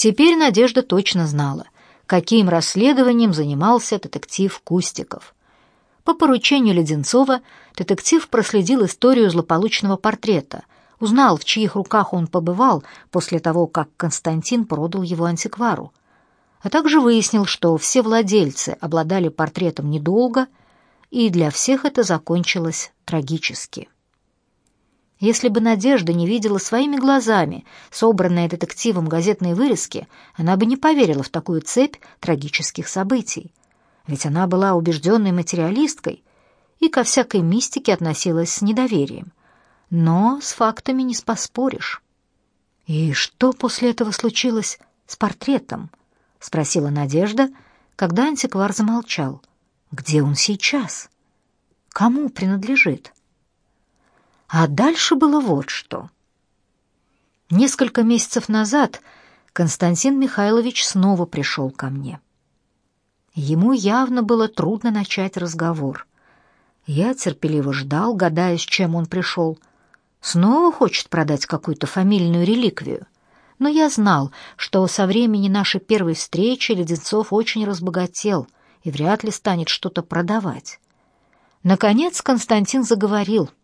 Теперь Надежда точно знала, каким расследованием занимался детектив Кустиков. По поручению Леденцова детектив проследил историю злополучного портрета, узнал, в чьих руках он побывал после того, как Константин продал его антиквару, а также выяснил, что все владельцы обладали портретом недолго, и для всех это закончилось трагически. Если бы Надежда не видела своими глазами собранные детективом газетные вырезки, она бы не поверила в такую цепь трагических событий. Ведь она была убежденной материалисткой и ко всякой мистике относилась с недоверием. Но с фактами не поспоришь. «И что после этого случилось с портретом?» — спросила Надежда, когда антиквар замолчал. «Где он сейчас? Кому принадлежит?» А дальше было вот что. Несколько месяцев назад Константин Михайлович снова пришел ко мне. Ему явно было трудно начать разговор. Я терпеливо ждал, гадая, с чем он пришел. Снова хочет продать какую-то фамильную реликвию. Но я знал, что со времени нашей первой встречи Леденцов очень разбогател и вряд ли станет что-то продавать. Наконец Константин заговорил —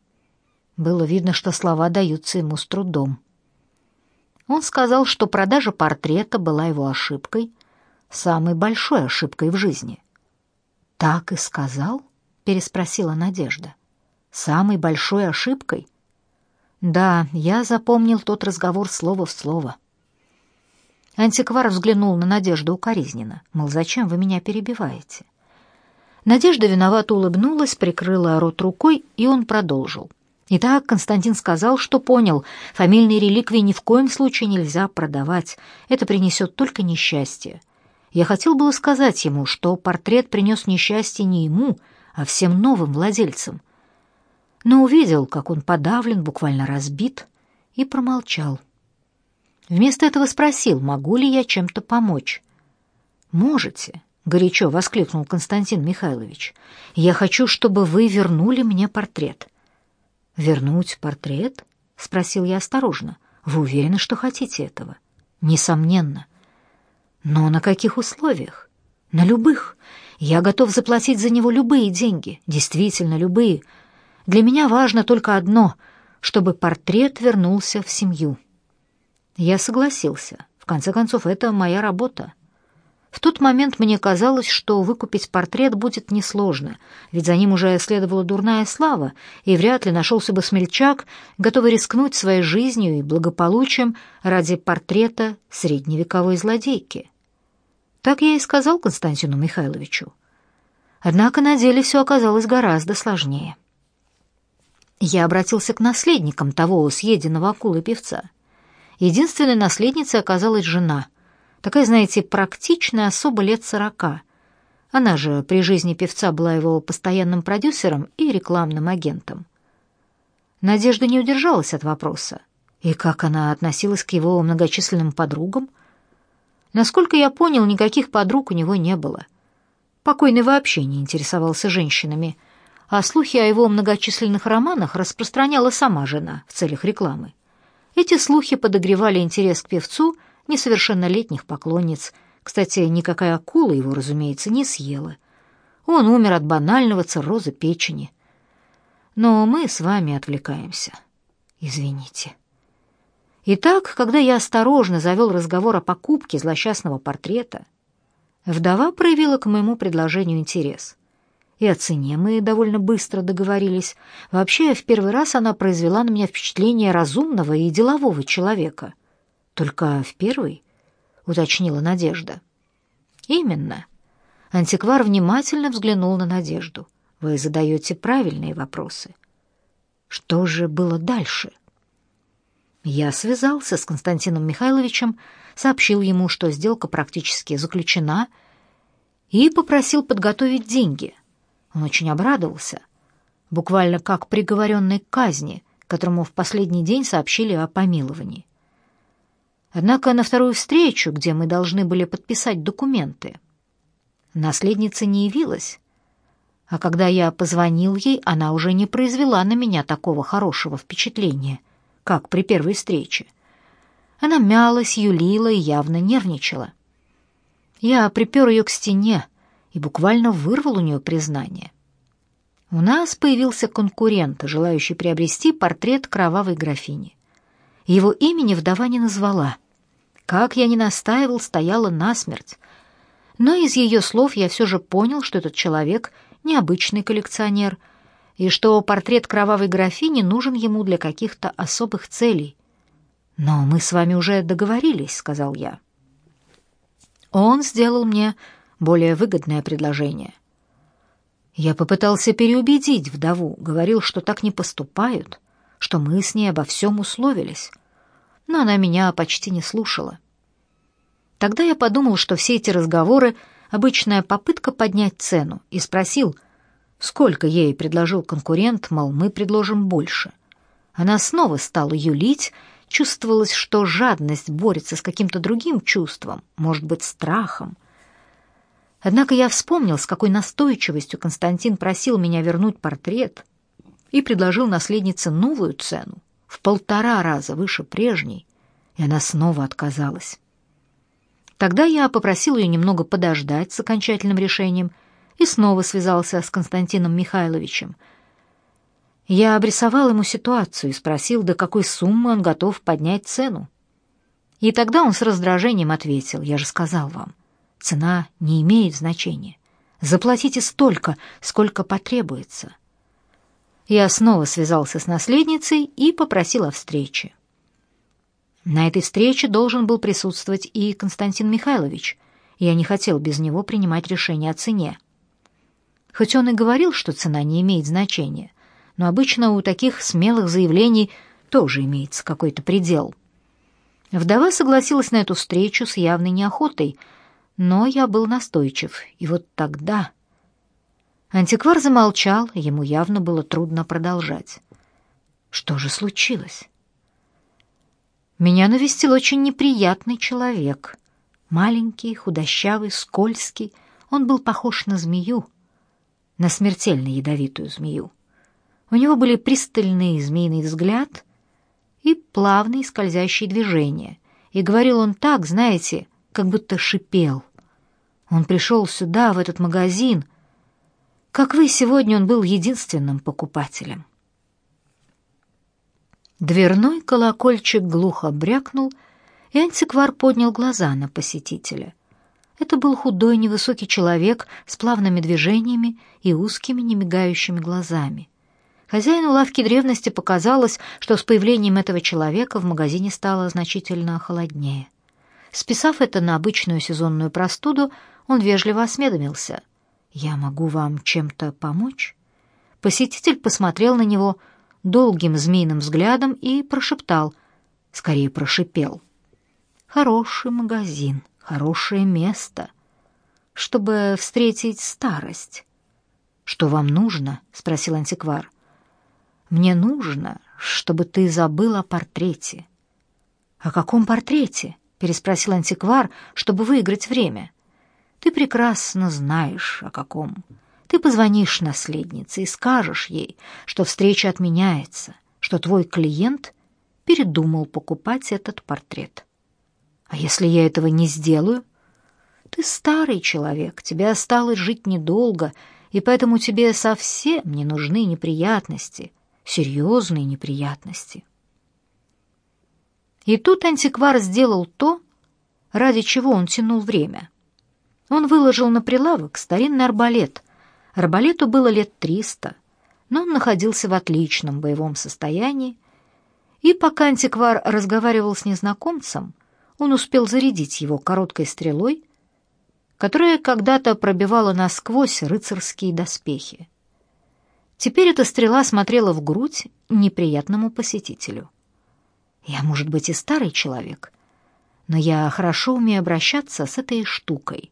было видно, что слова даются ему с трудом. Он сказал, что продажа портрета была его ошибкой, самой большой ошибкой в жизни. «Так и сказал?» — переспросила Надежда. «Самой большой ошибкой?» «Да, я запомнил тот разговор слово в слово». Антиквар взглянул на Надежду укоризненно, мол, зачем вы меня перебиваете? Надежда виновато улыбнулась, прикрыла рот рукой, и он продолжил. Итак, Константин сказал, что понял, фамильные реликвии ни в коем случае нельзя продавать, это принесет только несчастье. Я хотел было сказать ему, что портрет принес несчастье не ему, а всем новым владельцам. Но увидел, как он подавлен, буквально разбит, и промолчал. Вместо этого спросил, могу ли я чем-то помочь. «Можете», — горячо воскликнул Константин Михайлович. «Я хочу, чтобы вы вернули мне портрет». «Вернуть портрет?» — спросил я осторожно. «Вы уверены, что хотите этого?» «Несомненно». «Но на каких условиях?» «На любых. Я готов заплатить за него любые деньги, действительно любые. Для меня важно только одно — чтобы портрет вернулся в семью». Я согласился. В конце концов, это моя работа. В тот момент мне казалось, что выкупить портрет будет несложно, ведь за ним уже следовала дурная слава, и вряд ли нашелся бы смельчак, готовый рискнуть своей жизнью и благополучием ради портрета средневековой злодейки. Так я и сказал Константину Михайловичу. Однако на деле все оказалось гораздо сложнее. Я обратился к наследникам того съеденного акулы певца. Единственной наследницей оказалась жена — Такая, знаете, практичная особа лет сорока. Она же при жизни певца была его постоянным продюсером и рекламным агентом. Надежда не удержалась от вопроса. И как она относилась к его многочисленным подругам? Насколько я понял, никаких подруг у него не было. Покойный вообще не интересовался женщинами, а слухи о его многочисленных романах распространяла сама жена в целях рекламы. Эти слухи подогревали интерес к певцу несовершеннолетних поклонниц. Кстати, никакая акула его, разумеется, не съела. Он умер от банального цирроза печени. Но мы с вами отвлекаемся. Извините. Итак, когда я осторожно завел разговор о покупке злосчастного портрета, вдова проявила к моему предложению интерес. И о цене мы довольно быстро договорились. Вообще, в первый раз она произвела на меня впечатление разумного и делового человека — только в первый, уточнила Надежда. Именно. Антиквар внимательно взглянул на Надежду. Вы задаете правильные вопросы. Что же было дальше? Я связался с Константином Михайловичем, сообщил ему, что сделка практически заключена, и попросил подготовить деньги. Он очень обрадовался, буквально как приговоренный к казни, которому в последний день сообщили о помиловании. Однако на вторую встречу, где мы должны были подписать документы, наследница не явилась. А когда я позвонил ей, она уже не произвела на меня такого хорошего впечатления, как при первой встрече. Она мялась, юлила и явно нервничала. Я припер ее к стене и буквально вырвал у нее признание. У нас появился конкурент, желающий приобрести портрет кровавой графини. Его имени вдова не назвала — как я не настаивал, стояла насмерть. Но из ее слов я все же понял, что этот человек — необычный коллекционер, и что портрет кровавой графини нужен ему для каких-то особых целей. «Но мы с вами уже договорились», — сказал я. Он сделал мне более выгодное предложение. Я попытался переубедить вдову, говорил, что так не поступают, что мы с ней обо всем условились но она меня почти не слушала. Тогда я подумал, что все эти разговоры — обычная попытка поднять цену, и спросил, сколько ей предложил конкурент, мол, мы предложим больше. Она снова стала юлить, чувствовалось, что жадность борется с каким-то другим чувством, может быть, страхом. Однако я вспомнил, с какой настойчивостью Константин просил меня вернуть портрет и предложил наследнице новую цену в полтора раза выше прежней, и она снова отказалась. Тогда я попросил ее немного подождать с окончательным решением и снова связался с Константином Михайловичем. Я обрисовал ему ситуацию и спросил, до какой суммы он готов поднять цену. И тогда он с раздражением ответил, я же сказал вам, цена не имеет значения. Заплатите столько, сколько потребуется. Я снова связался с наследницей и попросил о встрече. На этой встрече должен был присутствовать и Константин Михайлович. Я не хотел без него принимать решение о цене. Хоть он и говорил, что цена не имеет значения, но обычно у таких смелых заявлений тоже имеется какой-то предел. Вдова согласилась на эту встречу с явной неохотой, но я был настойчив, и вот тогда... Антиквар замолчал, ему явно было трудно продолжать. Что же случилось? Меня навестил очень неприятный человек. Маленький, худощавый, скользкий. Он был похож на змею, на смертельно ядовитую змею. У него были пристальный змеиный взгляд и плавные скользящие движения. И говорил он так, знаете, как будто шипел. Он пришел сюда, в этот магазин — как вы, сегодня он был единственным покупателем. Дверной колокольчик глухо брякнул, и антиквар поднял глаза на посетителя. Это был худой невысокий человек с плавными движениями и узкими немигающими глазами. Хозяину лавки древности показалось, что с появлением этого человека в магазине стало значительно холоднее. Списав это на обычную сезонную простуду, он вежливо осведомился — я могу вам чем-то помочь? Посетитель посмотрел на него долгим змеиным взглядом и прошептал, скорее прошипел. Хороший магазин, хорошее место, чтобы встретить старость. Что вам нужно? спросил антиквар. Мне нужно, чтобы ты забыл о портрете. О каком портрете? переспросил антиквар, чтобы выиграть время. Ты прекрасно знаешь, о каком. Ты позвонишь наследнице и скажешь ей, что встреча отменяется, что твой клиент передумал покупать этот портрет. А если я этого не сделаю? Ты старый человек, тебе осталось жить недолго, и поэтому тебе совсем не нужны неприятности, серьезные неприятности. И тут антиквар сделал то, ради чего он тянул время — он выложил на прилавок старинный арбалет. Арбалету было лет триста, но он находился в отличном боевом состоянии, и пока антиквар разговаривал с незнакомцем, он успел зарядить его короткой стрелой, которая когда-то пробивала насквозь рыцарские доспехи. Теперь эта стрела смотрела в грудь неприятному посетителю. Я, может быть, и старый человек, но я хорошо умею обращаться с этой штукой.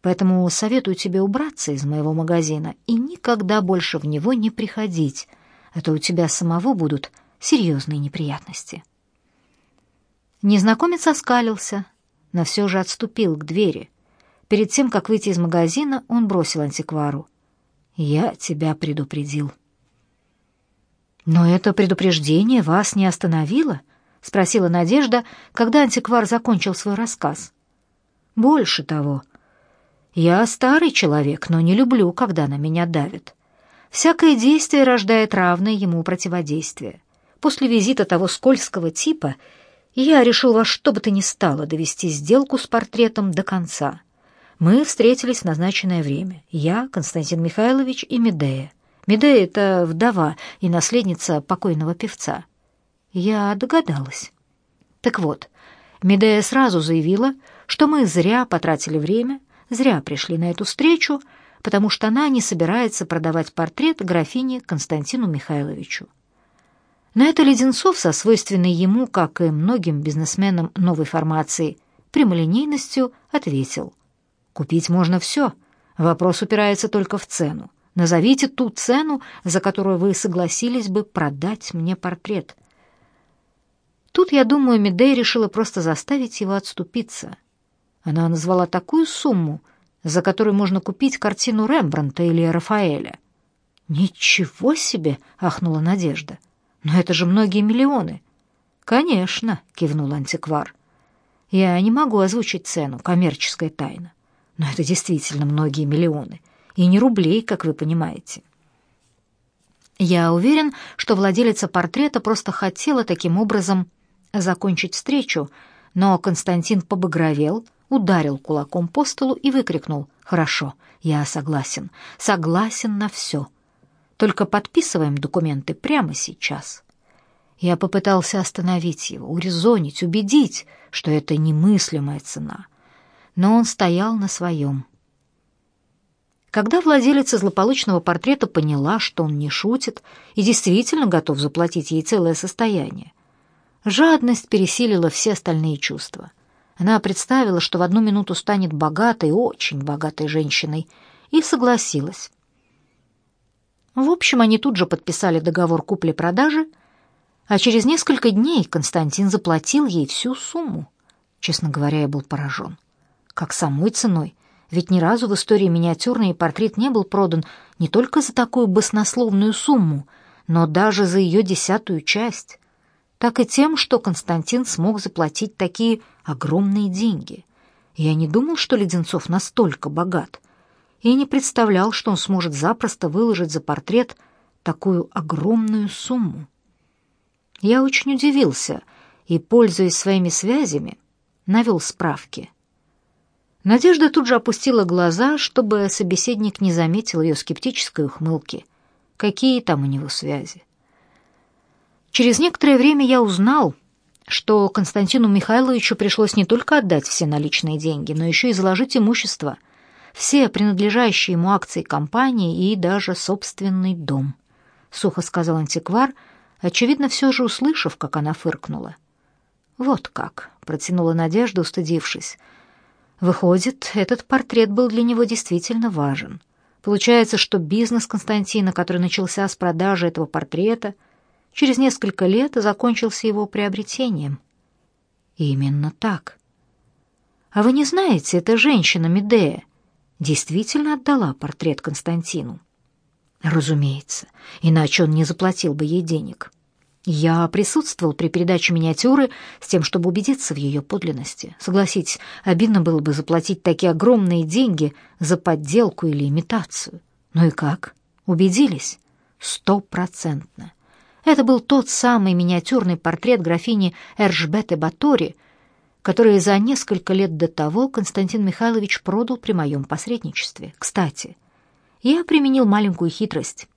Поэтому советую тебе убраться из моего магазина и никогда больше в него не приходить, а то у тебя самого будут серьезные неприятности. Незнакомец оскалился, но все же отступил к двери. Перед тем, как выйти из магазина, он бросил антиквару. «Я тебя предупредил». «Но это предупреждение вас не остановило?» — спросила Надежда, когда антиквар закончил свой рассказ. «Больше того, я старый человек, но не люблю, когда на меня давят. Всякое действие рождает равное ему противодействие. После визита того скользкого типа я решил во что бы то ни стало довести сделку с портретом до конца. Мы встретились в назначенное время. Я, Константин Михайлович и Медея. Медея — это вдова и наследница покойного певца. Я догадалась. Так вот, Медея сразу заявила, что мы зря потратили время, зря пришли на эту встречу, потому что она не собирается продавать портрет графине Константину Михайловичу. На это Леденцов со свойственной ему, как и многим бизнесменам новой формации, прямолинейностью ответил. «Купить можно все. Вопрос упирается только в цену. Назовите ту цену, за которую вы согласились бы продать мне портрет». Тут, я думаю, Медей решила просто заставить его отступиться – она назвала такую сумму, за которую можно купить картину Рембранта или Рафаэля. «Ничего себе!» — ахнула Надежда. «Но это же многие миллионы!» «Конечно!» — кивнул антиквар. «Я не могу озвучить цену, коммерческая тайна. Но это действительно многие миллионы. И не рублей, как вы понимаете». Я уверен, что владелица портрета просто хотела таким образом закончить встречу, но Константин побагровел — ударил кулаком по столу и выкрикнул «Хорошо, я согласен, согласен на все. Только подписываем документы прямо сейчас». Я попытался остановить его, урезонить, убедить, что это немыслимая цена. Но он стоял на своем. Когда владелица злополучного портрета поняла, что он не шутит и действительно готов заплатить ей целое состояние, жадность пересилила все остальные чувства — она представила, что в одну минуту станет богатой, очень богатой женщиной, и согласилась. В общем, они тут же подписали договор купли-продажи, а через несколько дней Константин заплатил ей всю сумму. Честно говоря, я был поражен. Как самой ценой. Ведь ни разу в истории миниатюрный портрет не был продан не только за такую баснословную сумму, но даже за ее десятую часть так и тем, что Константин смог заплатить такие огромные деньги. Я не думал, что Леденцов настолько богат. и не представлял, что он сможет запросто выложить за портрет такую огромную сумму. Я очень удивился и, пользуясь своими связями, навел справки. Надежда тут же опустила глаза, чтобы собеседник не заметил ее скептической ухмылки. Какие там у него связи? Через некоторое время я узнал, что Константину Михайловичу пришлось не только отдать все наличные деньги, но еще и заложить имущество, все принадлежащие ему акции компании и даже собственный дом. Сухо сказал антиквар, очевидно, все же услышав, как она фыркнула. «Вот как», — протянула Надежда, устыдившись. «Выходит, этот портрет был для него действительно важен. Получается, что бизнес Константина, который начался с продажи этого портрета — Через несколько лет закончился его приобретением. Именно так. А вы не знаете, эта женщина Медея действительно отдала портрет Константину. Разумеется, иначе он не заплатил бы ей денег. Я присутствовал при передаче миниатюры с тем, чтобы убедиться в ее подлинности. Согласитесь, обидно было бы заплатить такие огромные деньги за подделку или имитацию. Ну и как? Убедились? Стопроцентно. Это был тот самый миниатюрный портрет графини Эржбеты Батори, который за несколько лет до того Константин Михайлович продал при моем посредничестве. Кстати, я применил маленькую хитрость.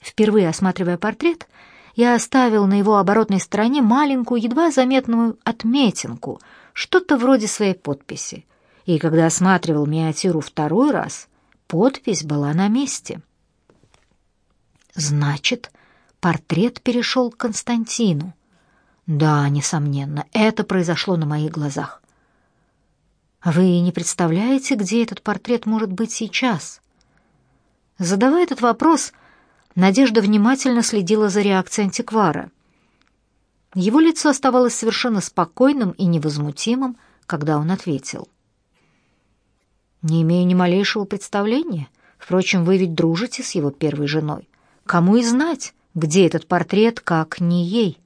Впервые осматривая портрет, я оставил на его оборотной стороне маленькую, едва заметную отметинку, что-то вроде своей подписи. И когда осматривал миниатюру второй раз, подпись была на месте. Значит, портрет перешел к Константину. Да, несомненно, это произошло на моих глазах. Вы не представляете, где этот портрет может быть сейчас? Задавая этот вопрос, Надежда внимательно следила за реакцией антиквара. Его лицо оставалось совершенно спокойным и невозмутимым, когда он ответил. «Не имею ни малейшего представления. Впрочем, вы ведь дружите с его первой женой. Кому и знать, где этот портрет, как не ей?